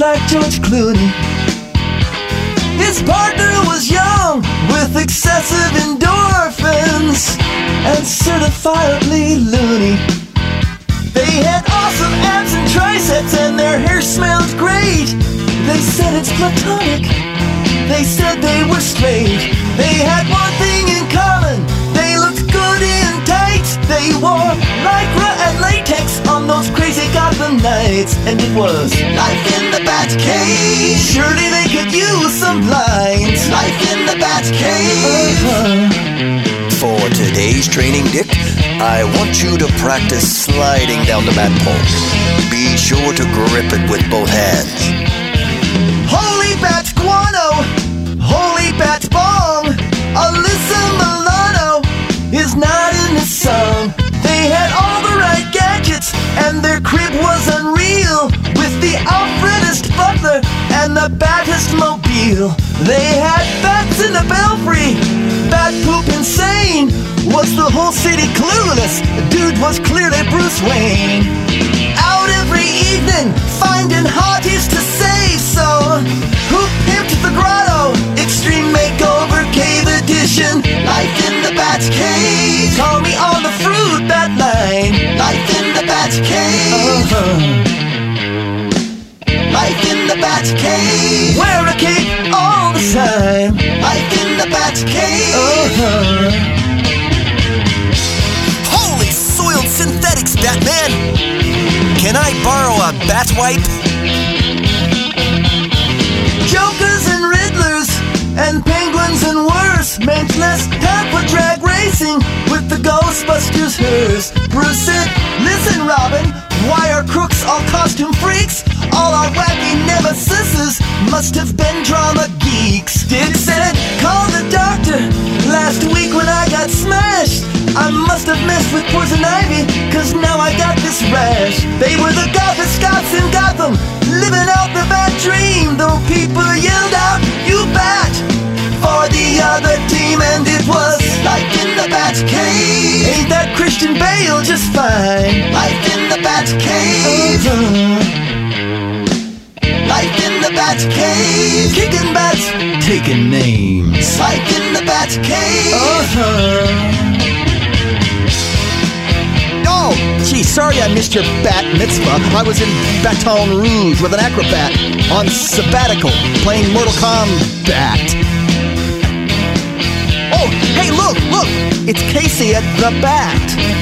like George Clooney. His partner was young with excessive endorphins and certifiably loony. They had awesome abs and triceps and their hair smelled great. They said it's platonic. They said they were straight. They had And it was life in the bat cave. Surely they could use some lines. Life in the bat cave. Uh-huh. For today's training, Dick, I want you to practice sliding down the bat pole. Be sure to grip it with both hands. The Alfredest butler and the baddest mobile. They had bats in the belfry, bat poop insane. Was the whole city clueless? Dude was clearly Bruce Wayne. Out every evening, finding hotties to save. So, who pimped the grotto? Extreme makeover cave edition. Life in the Bat Cave. Call me on the fruit bat line. Life in the Bat Cave. Uh-huh. In the Uh-huh. Holy soiled synthetics, Batman! Can I borrow a bat wipe? Jokers and Riddlers and penguins and worse. Mentless Tampa drag racing with the Ghostbusters hearse. Bruce said, Listen, Robin, why are crooks all costume freaks? All our wacky nemesises must have been drama geeks. Dick said, must have messed with poison ivy, cause now I got this rash. They were the Gothic Scots in Gotham, living out the bad dream, though people yelled out, You bat! For the other team, and it was like in the Bat Cave. Ain't that Christian Bale just fine? Life in the Bat Cave. Life in the Bat Cave. Kicking bats, taking names. Life in the Bat Cave. Uh-huh. Oh, gee, sorry I missed your bat mitzvah. I was in Baton Rouge with an acrobat on sabbatical playing Mortal Kombat. Oh, hey, look, look! It's Casey at the Bat.